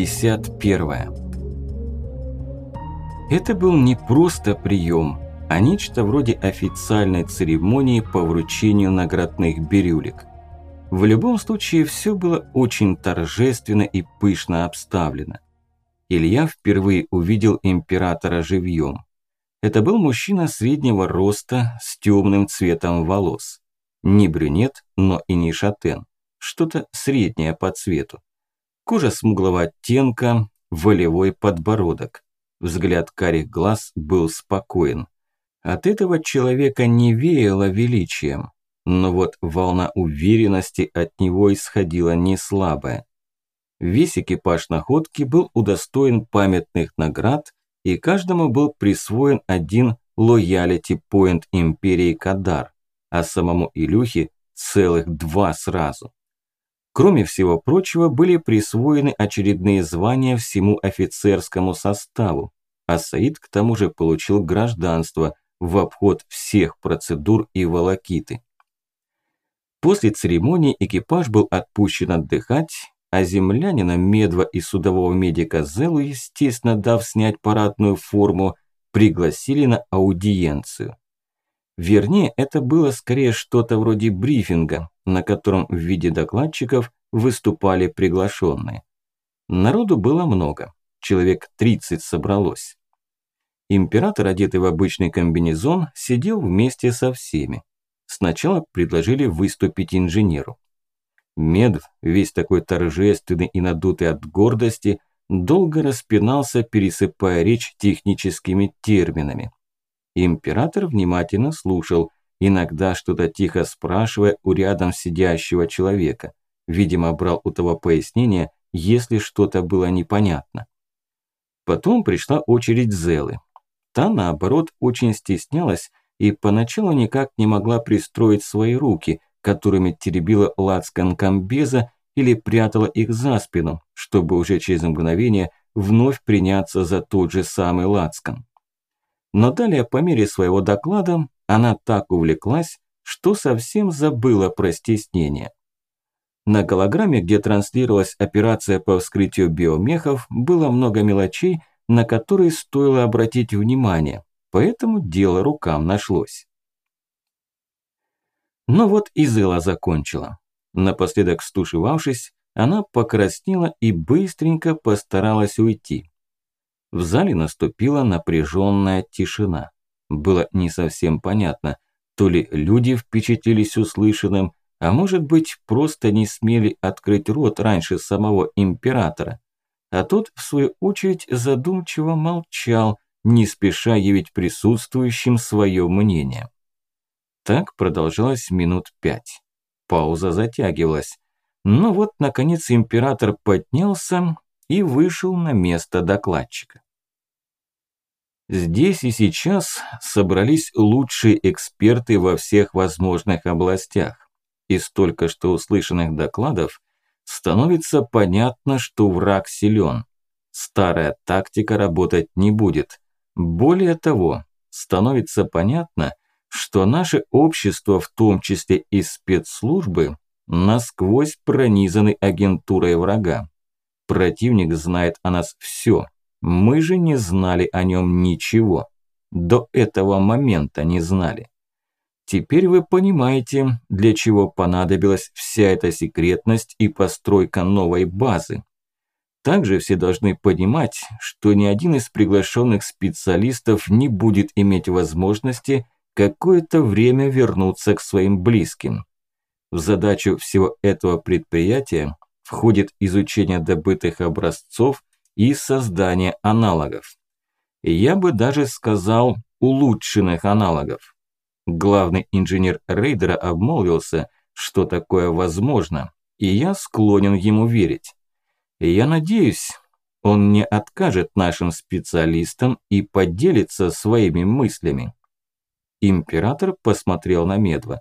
Глава 51 Это был не просто прием, а нечто вроде официальной церемонии по вручению наградных бирюлек. В любом случае, все было очень торжественно и пышно обставлено. Илья впервые увидел императора живьем. Это был мужчина среднего роста с темным цветом волос. Не брюнет, но и не шатен. Что-то среднее по цвету. Кожа смуглого оттенка, волевой подбородок. Взгляд карих глаз был спокоен. От этого человека не веяло величием, но вот волна уверенности от него исходила не слабая. Весь экипаж находки был удостоен памятных наград, и каждому был присвоен один лоялити поинт империи Кадар, а самому Илюхе целых два сразу. Кроме всего прочего, были присвоены очередные звания всему офицерскому составу, а Саид к тому же получил гражданство в обход всех процедур и волокиты. После церемонии экипаж был отпущен отдыхать, а землянина Медва и судового медика Зелу, естественно, дав снять парадную форму, пригласили на аудиенцию. Вернее, это было скорее что-то вроде брифинга, на котором в виде докладчиков выступали приглашенные. Народу было много, человек 30 собралось. Император, одетый в обычный комбинезон, сидел вместе со всеми. Сначала предложили выступить инженеру. Медв, весь такой торжественный и надутый от гордости, долго распинался, пересыпая речь техническими терминами. Император внимательно слушал, иногда что-то тихо спрашивая у рядом сидящего человека. Видимо, брал у того пояснение, если что-то было непонятно. Потом пришла очередь Зелы. Та, наоборот, очень стеснялась и поначалу никак не могла пристроить свои руки, которыми теребила лацкан комбеза или прятала их за спину, чтобы уже через мгновение вновь приняться за тот же самый лацкан. Но далее, по мере своего доклада, она так увлеклась, что совсем забыла про стеснение. На голограмме, где транслировалась операция по вскрытию биомехов, было много мелочей, на которые стоило обратить внимание, поэтому дело рукам нашлось. Но вот и Зела закончила. Напоследок стушевавшись, она покраснела и быстренько постаралась уйти. В зале наступила напряженная тишина. Было не совсем понятно, то ли люди впечатлились услышанным, а может быть просто не смели открыть рот раньше самого императора. А тот, в свою очередь, задумчиво молчал, не спеша явить присутствующим свое мнение. Так продолжалось минут пять. Пауза затягивалась. Но вот, наконец, император поднялся и вышел на место докладчика. Здесь и сейчас собрались лучшие эксперты во всех возможных областях. Из только что услышанных докладов становится понятно, что враг силен. Старая тактика работать не будет. Более того, становится понятно, что наше общество, в том числе и спецслужбы, насквозь пронизаны агентурой врага. Противник знает о нас все. Мы же не знали о нем ничего. До этого момента не знали. Теперь вы понимаете, для чего понадобилась вся эта секретность и постройка новой базы. Также все должны понимать, что ни один из приглашенных специалистов не будет иметь возможности какое-то время вернуться к своим близким. В задачу всего этого предприятия входит изучение добытых образцов и создание аналогов. Я бы даже сказал улучшенных аналогов. Главный инженер рейдера обмолвился, что такое возможно, и я склонен ему верить. Я надеюсь, он не откажет нашим специалистам и поделится своими мыслями. Император посмотрел на Медва.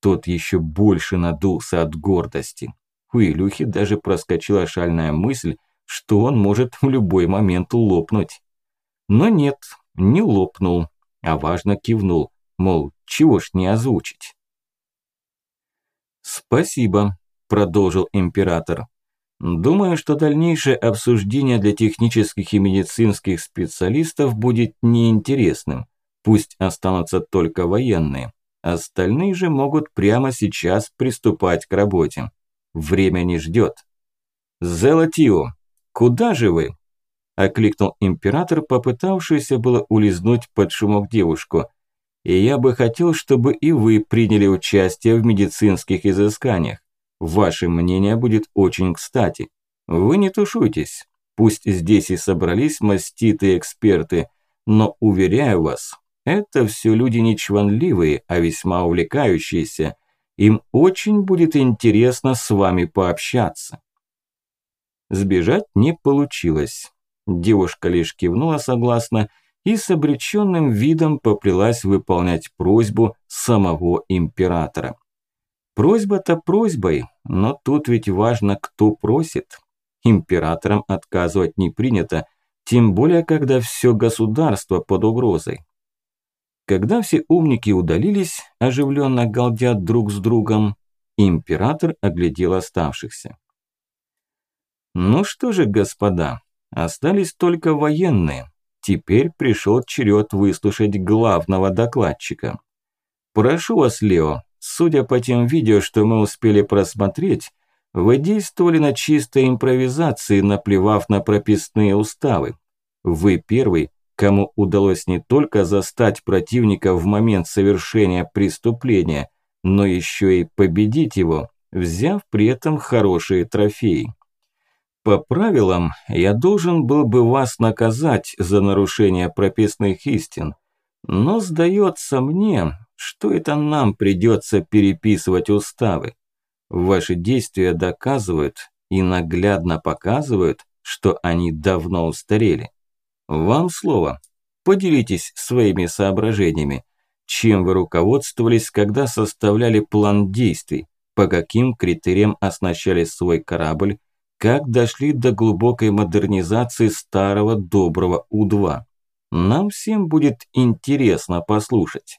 Тот еще больше надулся от гордости. У Илюхи даже проскочила шальная мысль, что он может в любой момент лопнуть. Но нет, не лопнул, а важно кивнул, мол, чего ж не озвучить. «Спасибо», – продолжил император. Думаю, что дальнейшее обсуждение для технических и медицинских специалистов будет неинтересным. Пусть останутся только военные. Остальные же могут прямо сейчас приступать к работе. Время не ждет. «Зелатио, куда же вы?» – окликнул император, попытавшийся было улизнуть под шумок девушку. «И я бы хотел, чтобы и вы приняли участие в медицинских изысканиях. Ваше мнение будет очень кстати. Вы не тушуйтесь. Пусть здесь и собрались маститые эксперты, но, уверяю вас, это все люди не чванливые, а весьма увлекающиеся. Им очень будет интересно с вами пообщаться. Сбежать не получилось. Девушка лишь кивнула согласно и с обреченным видом поплелась выполнять просьбу самого императора. Просьба-то просьбой, но тут ведь важно, кто просит. Императорам отказывать не принято, тем более, когда все государство под угрозой. Когда все умники удалились, оживленно галдят друг с другом, император оглядел оставшихся. Ну что же, господа, остались только военные. Теперь пришел черед выслушать главного докладчика. Прошу вас, Лео, судя по тем видео, что мы успели просмотреть, вы действовали на чистой импровизации, наплевав на прописные уставы. Вы первый, кому удалось не только застать противника в момент совершения преступления, но еще и победить его, взяв при этом хорошие трофеи. По правилам, я должен был бы вас наказать за нарушение прописных истин, но сдается мне, что это нам придется переписывать уставы. Ваши действия доказывают и наглядно показывают, что они давно устарели. Вам слово. Поделитесь своими соображениями. Чем вы руководствовались, когда составляли план действий? По каким критериям оснащали свой корабль? Как дошли до глубокой модернизации старого доброго У-2? Нам всем будет интересно послушать.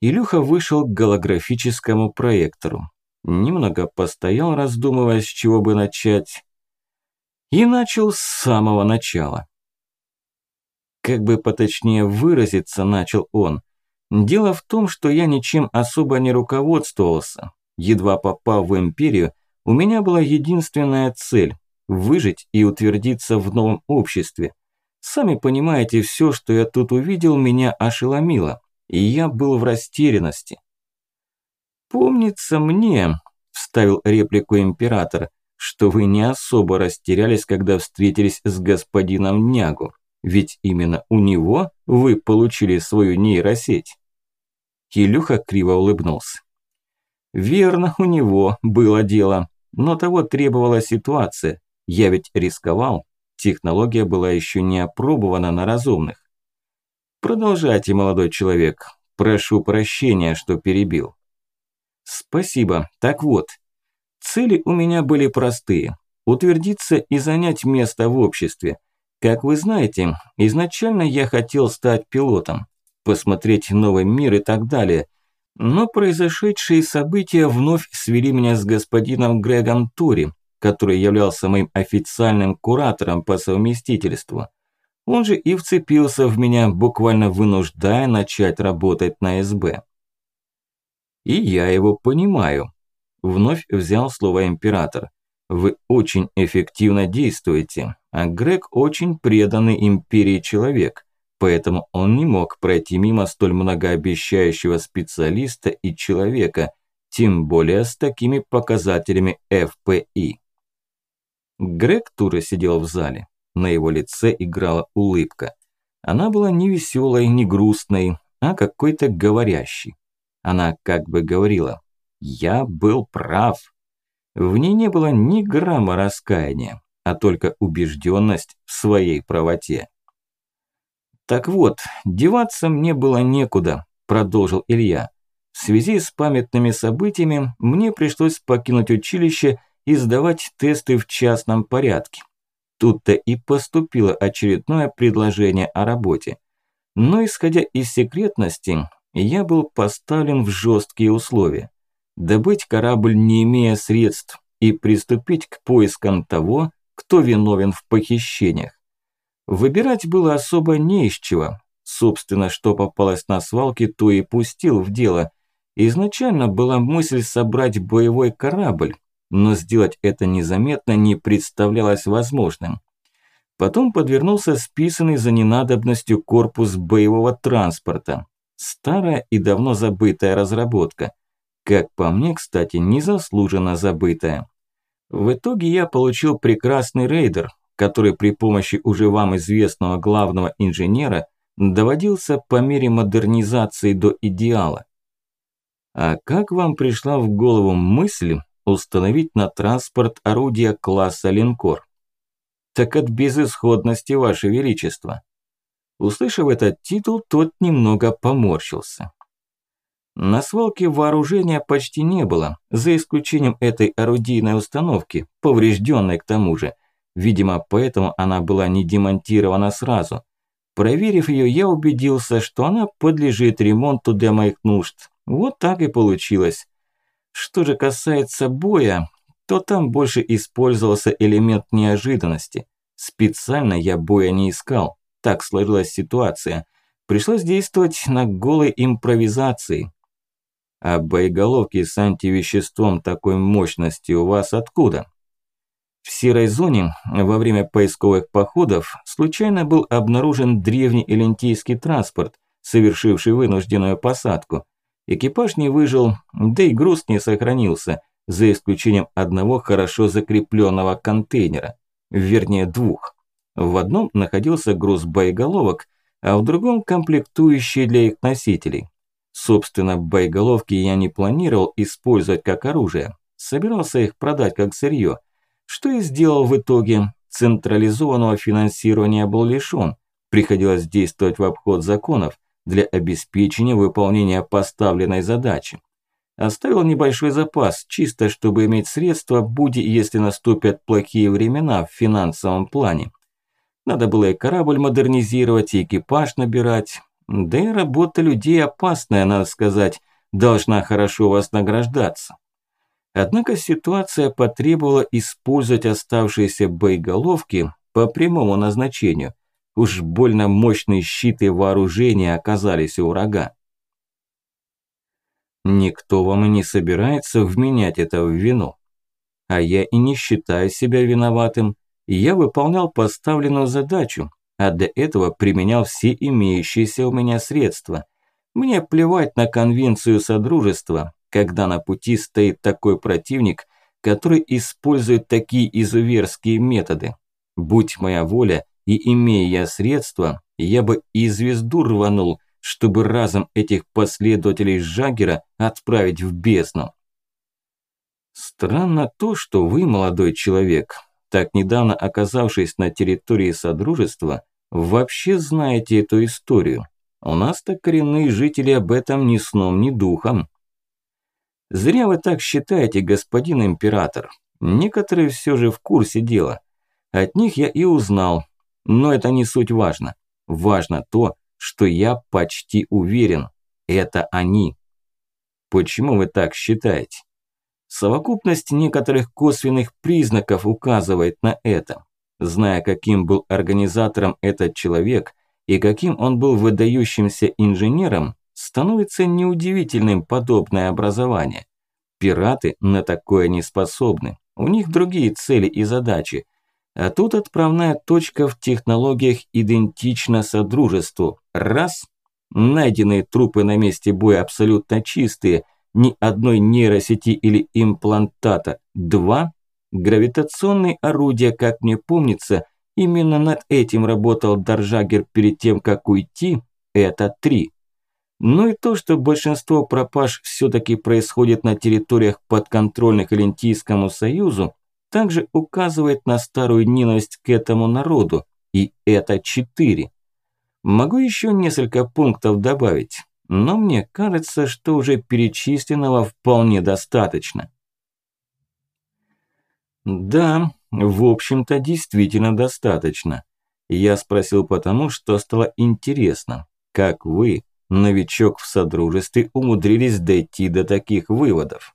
Илюха вышел к голографическому проектору. Немного постоял, раздумывая, с чего бы начать, и начал с самого начала. Как бы поточнее выразиться, начал он. Дело в том, что я ничем особо не руководствовался. Едва попав в империю, у меня была единственная цель – выжить и утвердиться в новом обществе. Сами понимаете, все, что я тут увидел, меня ошеломило, и я был в растерянности. «Помнится мне», – вставил реплику император, что вы не особо растерялись, когда встретились с господином Нягу, ведь именно у него вы получили свою нейросеть. Илюха криво улыбнулся. Верно, у него было дело, но того требовала ситуация. Я ведь рисковал, технология была еще не опробована на разумных. Продолжайте, молодой человек. Прошу прощения, что перебил. Спасибо. Так вот, Цели у меня были простые – утвердиться и занять место в обществе. Как вы знаете, изначально я хотел стать пилотом, посмотреть новый мир и так далее. Но произошедшие события вновь свели меня с господином Грегом Тури, который являлся моим официальным куратором по совместительству. Он же и вцепился в меня, буквально вынуждая начать работать на СБ. И я его понимаю. Вновь взял слово император. Вы очень эффективно действуете, а Грег очень преданный империи человек, поэтому он не мог пройти мимо столь многообещающего специалиста и человека, тем более с такими показателями ФПИ. Грег Тура сидел в зале. На его лице играла улыбка. Она была не веселой, не грустной, а какой-то говорящей. Она как бы говорила я был прав. В ней не было ни грамма раскаяния, а только убежденность в своей правоте. «Так вот, деваться мне было некуда», – продолжил Илья. «В связи с памятными событиями мне пришлось покинуть училище и сдавать тесты в частном порядке. Тут-то и поступило очередное предложение о работе. Но исходя из секретности, я был поставлен в жесткие условия добыть корабль, не имея средств, и приступить к поискам того, кто виновен в похищениях. Выбирать было особо не из чего. Собственно, что попалось на свалке, то и пустил в дело. Изначально была мысль собрать боевой корабль, но сделать это незаметно не представлялось возможным. Потом подвернулся списанный за ненадобностью корпус боевого транспорта. Старая и давно забытая разработка. Как по мне, кстати, незаслуженно забытая. В итоге я получил прекрасный рейдер, который при помощи уже вам известного главного инженера доводился по мере модернизации до идеала. А как вам пришла в голову мысль установить на транспорт орудия класса линкор? Так от безысходности, Ваше Величество. Услышав этот титул, тот немного поморщился. На свалке вооружения почти не было, за исключением этой орудийной установки, поврежденной к тому же. Видимо, поэтому она была не демонтирована сразу. Проверив ее, я убедился, что она подлежит ремонту для моих нужд. Вот так и получилось. Что же касается боя, то там больше использовался элемент неожиданности. Специально я боя не искал. Так сложилась ситуация. Пришлось действовать на голой импровизации. А боеголовки с антивеществом такой мощности у вас откуда? В серой зоне во время поисковых походов случайно был обнаружен древний элентийский транспорт, совершивший вынужденную посадку. Экипаж не выжил, да и груз не сохранился, за исключением одного хорошо закрепленного контейнера, вернее двух. В одном находился груз боеголовок, а в другом комплектующие для их носителей. Собственно, боеголовки я не планировал использовать как оружие. Собирался их продать как сырье. Что и сделал в итоге. Централизованного финансирования был лишён. Приходилось действовать в обход законов для обеспечения выполнения поставленной задачи. Оставил небольшой запас, чисто чтобы иметь средства, будь если наступят плохие времена в финансовом плане. Надо было и корабль модернизировать, и экипаж набирать. Да и работа людей опасная, надо сказать, должна хорошо вознаграждаться. Однако ситуация потребовала использовать оставшиеся боеголовки по прямому назначению. Уж больно мощные щиты вооружения оказались у врага. Никто вам и не собирается вменять это в вину. А я и не считаю себя виноватым. Я выполнял поставленную задачу, а для этого применял все имеющиеся у меня средства. Мне плевать на конвенцию Содружества, когда на пути стоит такой противник, который использует такие изуверские методы. Будь моя воля и имея я средства, я бы и звезду рванул, чтобы разом этих последователей Жагера отправить в бездну. Странно то, что вы, молодой человек, так недавно оказавшись на территории Содружества, вообще знаете эту историю. У нас-то коренные жители об этом ни сном, ни духом. Зря вы так считаете, господин император. Некоторые все же в курсе дела. От них я и узнал. Но это не суть важно. Важно то, что я почти уверен. Это они. Почему вы так считаете? Совокупность некоторых косвенных признаков указывает на это. Зная, каким был организатором этот человек и каким он был выдающимся инженером, становится неудивительным подобное образование. Пираты на такое не способны. У них другие цели и задачи. А тут отправная точка в технологиях идентична Содружеству. Раз. Найденные трупы на месте боя абсолютно чистые. Ни одной нейросети или имплантата. Два. Гравитационные орудия, как мне помнится, именно над этим работал Даржагер перед тем, как уйти, это три. Ну и то, что большинство пропаж все-таки происходит на территориях подконтрольных Элентийскому Союзу, также указывает на старую ненависть к этому народу, и это четыре. Могу еще несколько пунктов добавить, но мне кажется, что уже перечисленного вполне достаточно. Да, в общем-то, действительно достаточно. Я спросил потому, что стало интересно, как вы, новичок в Содружестве, умудрились дойти до таких выводов.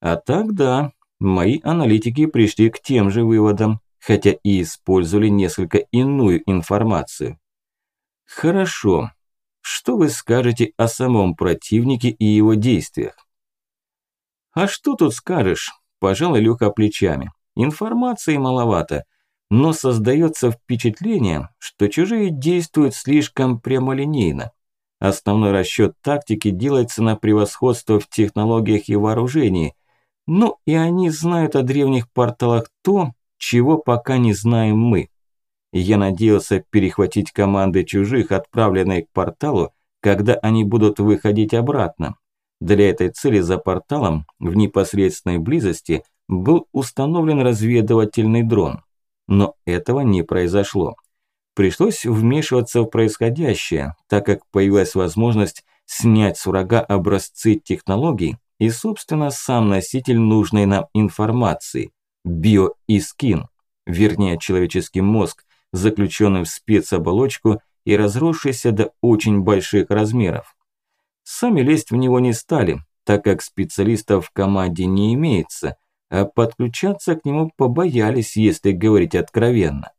А так да, мои аналитики пришли к тем же выводам, хотя и использовали несколько иную информацию. Хорошо. Что вы скажете о самом противнике и его действиях? А что тут скажешь? Пожал Илюха плечами. Информации маловато, но создается впечатление, что чужие действуют слишком прямолинейно. Основной расчет тактики делается на превосходство в технологиях и вооружении. Ну и они знают о древних порталах то, чего пока не знаем мы. Я надеялся перехватить команды чужих, отправленные к порталу, когда они будут выходить обратно. Для этой цели за порталом в непосредственной близости был установлен разведывательный дрон. Но этого не произошло. Пришлось вмешиваться в происходящее, так как появилась возможность снять с врага образцы технологий и, собственно, сам носитель нужной нам информации – биоискин, вернее человеческий мозг, заключенный в спецоболочку и разросшийся до очень больших размеров. Сами лезть в него не стали, так как специалистов в команде не имеется, а подключаться к нему побоялись, если говорить откровенно.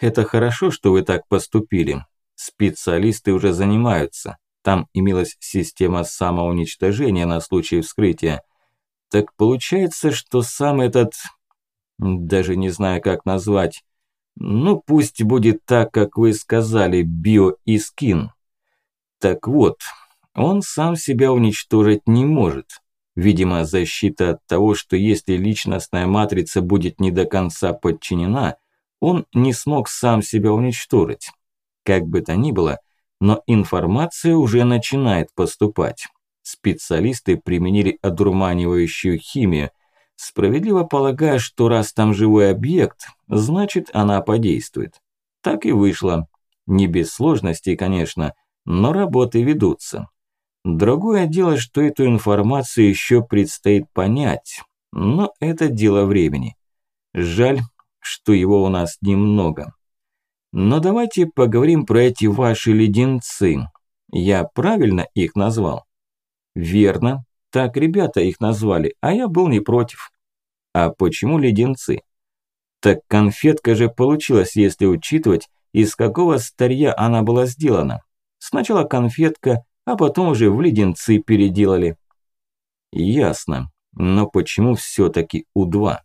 Это хорошо, что вы так поступили. Специалисты уже занимаются. Там имелась система самоуничтожения на случай вскрытия. Так получается, что сам этот... Даже не знаю, как назвать. Ну, пусть будет так, как вы сказали, биоискин. Так вот, он сам себя уничтожить не может. Видимо, защита от того, что если личностная матрица будет не до конца подчинена – он не смог сам себя уничтожить. Как бы то ни было, но информация уже начинает поступать. Специалисты применили одурманивающую химию, справедливо полагая, что раз там живой объект, значит она подействует. Так и вышло. Не без сложностей, конечно, но работы ведутся. Другое дело, что эту информацию еще предстоит понять, но это дело времени. Жаль, что его у нас немного. Но давайте поговорим про эти ваши леденцы. Я правильно их назвал? Верно. Так ребята их назвали, а я был не против. А почему леденцы? Так конфетка же получилась, если учитывать, из какого старья она была сделана. Сначала конфетка, а потом уже в леденцы переделали. Ясно. Но почему все-таки У-2?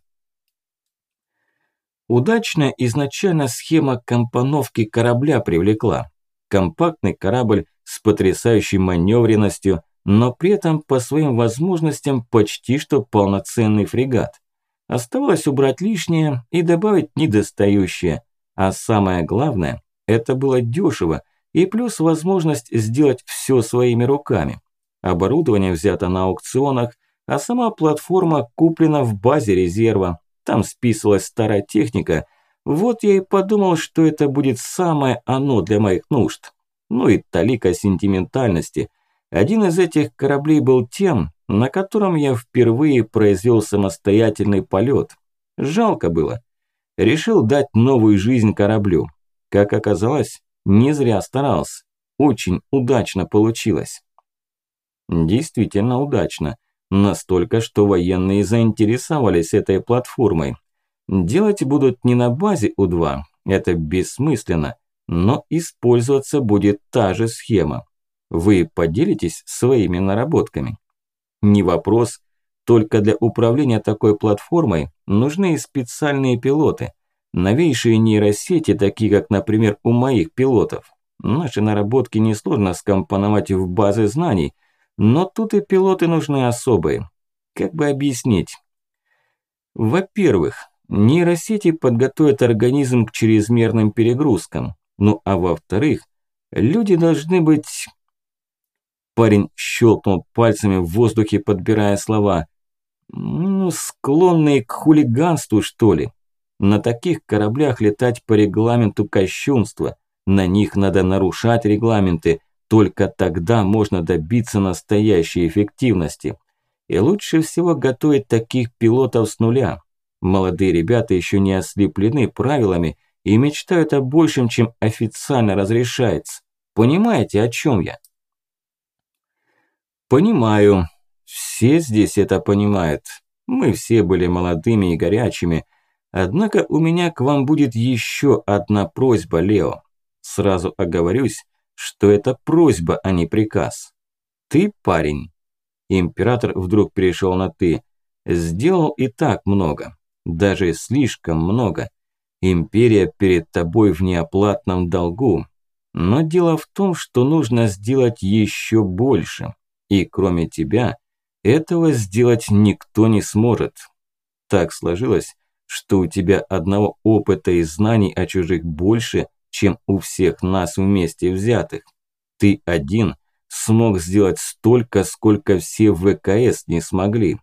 Удачная изначально схема компоновки корабля привлекла. Компактный корабль с потрясающей маневренностью, но при этом по своим возможностям почти что полноценный фрегат. Оставалось убрать лишнее и добавить недостающее. А самое главное, это было дешево и плюс возможность сделать все своими руками. Оборудование взято на аукционах, а сама платформа куплена в базе резерва, там списывалась старая техника. Вот я и подумал, что это будет самое оно для моих нужд. Ну и талика сентиментальности. Один из этих кораблей был тем, на котором я впервые произвел самостоятельный полет. Жалко было. Решил дать новую жизнь кораблю. Как оказалось, не зря старался. Очень удачно получилось. Действительно удачно. Настолько, что военные заинтересовались этой платформой. Делать будут не на базе У-2, это бессмысленно, но использоваться будет та же схема. Вы поделитесь своими наработками? Не вопрос, только для управления такой платформой нужны специальные пилоты. Новейшие нейросети, такие как, например, у моих пилотов. Наши наработки несложно скомпоновать в базы знаний – но тут и пилоты нужны особые. Как бы объяснить? Во-первых, нейросети подготовят организм к чрезмерным перегрузкам. Ну а во-вторых, люди должны быть... Парень щелкнул пальцами в воздухе, подбирая слова. Ну, склонные к хулиганству, что ли. На таких кораблях летать по регламенту кощунства. На них надо нарушать регламенты, только тогда можно добиться настоящей эффективности. И лучше всего готовить таких пилотов с нуля. Молодые ребята еще не ослеплены правилами и мечтают о большем, чем официально разрешается. Понимаете, о чем я? Понимаю. Все здесь это понимают. Мы все были молодыми и горячими. Однако у меня к вам будет еще одна просьба, Лео. Сразу оговорюсь, что это просьба, а не приказ. Ты, парень, император вдруг перешел на «ты», сделал и так много, даже слишком много. Империя перед тобой в неоплатном долгу. Но дело в том, что нужно сделать еще больше. И кроме тебя, этого сделать никто не сможет. Так сложилось, что у тебя одного опыта и знаний о чужих больше, чем у всех нас вместе взятых. Ты один смог сделать столько, сколько все ВКС не смогли.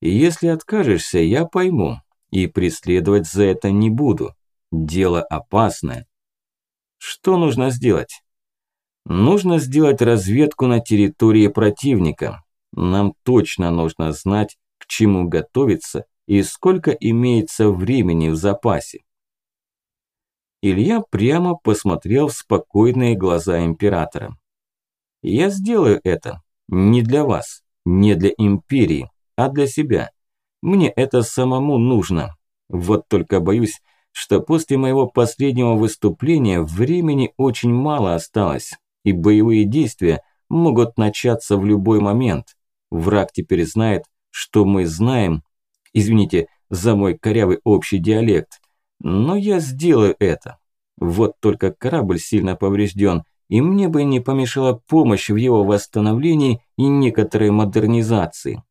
И если откажешься, я пойму, и преследовать за это не буду. Дело опасное. Что нужно сделать? Нужно сделать разведку на территории противника. Нам точно нужно знать, к чему готовиться и сколько имеется времени в запасе. Илья прямо посмотрел в спокойные глаза императора. Я сделаю это не для вас, не для империи, а для себя. Мне это самому нужно. Вот только боюсь, что после моего последнего выступления времени очень мало осталось, и боевые действия могут начаться в любой момент. Враг теперь знает, что мы знаем, извините за мой корявый общий диалект, но я сделаю это. Вот только корабль сильно поврежден, и мне бы не помешала помощь в его восстановлении и некоторой модернизации.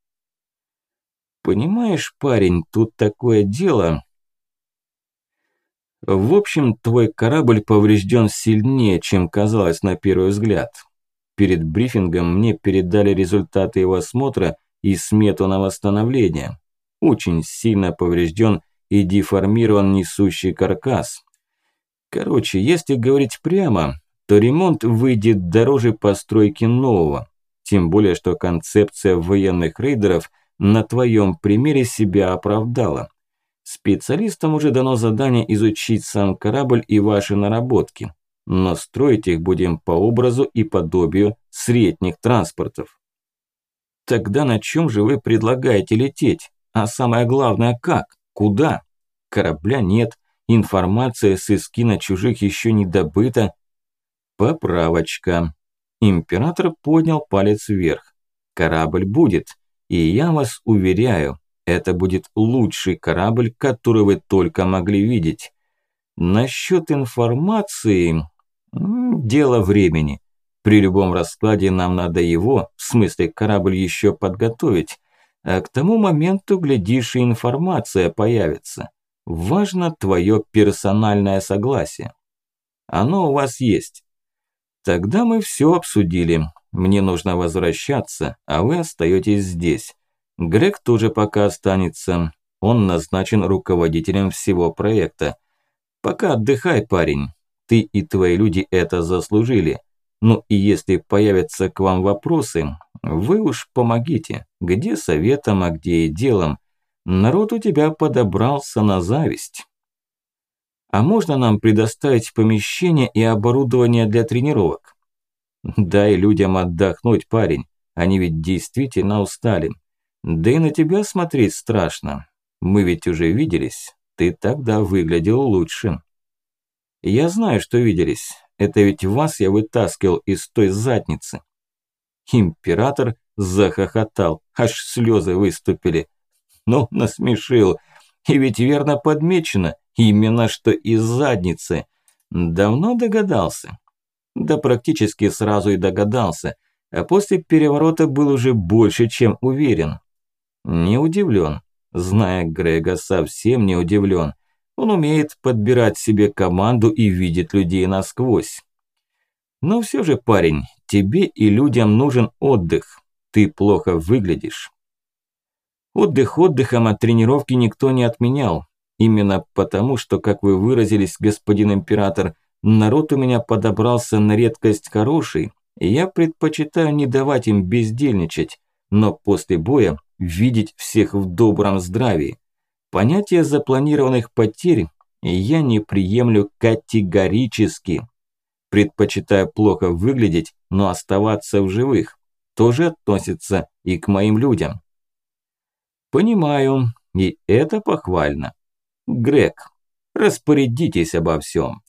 Понимаешь, парень, тут такое дело. В общем, твой корабль поврежден сильнее, чем казалось на первый взгляд. Перед брифингом мне передали результаты его осмотра и смету на восстановление. Очень сильно поврежден и деформирован несущий каркас. Короче, если говорить прямо, то ремонт выйдет дороже постройки нового. Тем более, что концепция военных рейдеров на твоем примере себя оправдала. Специалистам уже дано задание изучить сам корабль и ваши наработки, но строить их будем по образу и подобию средних транспортов. Тогда на чем же вы предлагаете лететь? А самое главное, как? Куда? Корабля нет, информация с Искина чужих еще не добыта, Поправочка. Император поднял палец вверх. Корабль будет. И я вас уверяю, это будет лучший корабль, который вы только могли видеть. Насчет информации... Дело времени. При любом раскладе нам надо его, в смысле корабль еще подготовить. А к тому моменту, глядишь, и информация появится. Важно твое персональное согласие. Оно у вас есть. Тогда мы все обсудили. Мне нужно возвращаться, а вы остаетесь здесь. Грег тоже пока останется. Он назначен руководителем всего проекта. Пока отдыхай, парень. Ты и твои люди это заслужили. Ну и если появятся к вам вопросы, вы уж помогите. Где советом, а где и делом. Народ у тебя подобрался на зависть. А можно нам предоставить помещение и оборудование для тренировок? Дай людям отдохнуть, парень. Они ведь действительно устали. Да и на тебя смотреть страшно. Мы ведь уже виделись. Ты тогда выглядел лучше. Я знаю, что виделись. Это ведь вас я вытаскивал из той задницы. Император захохотал, аж слезы выступили. Ну, насмешил. И ведь верно подмечено, Именно что из задницы. Давно догадался? Да практически сразу и догадался. А после переворота был уже больше, чем уверен. Не удивлен. Зная Грега, совсем не удивлен. Он умеет подбирать себе команду и видит людей насквозь. Но все же, парень, тебе и людям нужен отдых. Ты плохо выглядишь. Отдых отдыхом, от тренировки никто не отменял. Именно потому, что, как вы выразились, господин император, народ у меня подобрался на редкость хороший, и я предпочитаю не давать им бездельничать, но после боя видеть всех в добром здравии. Понятие запланированных потерь я не приемлю категорически. Предпочитаю плохо выглядеть, но оставаться в живых. тоже относится и к моим людям. Понимаю, и это похвально. Грег, распорядитесь обо всем.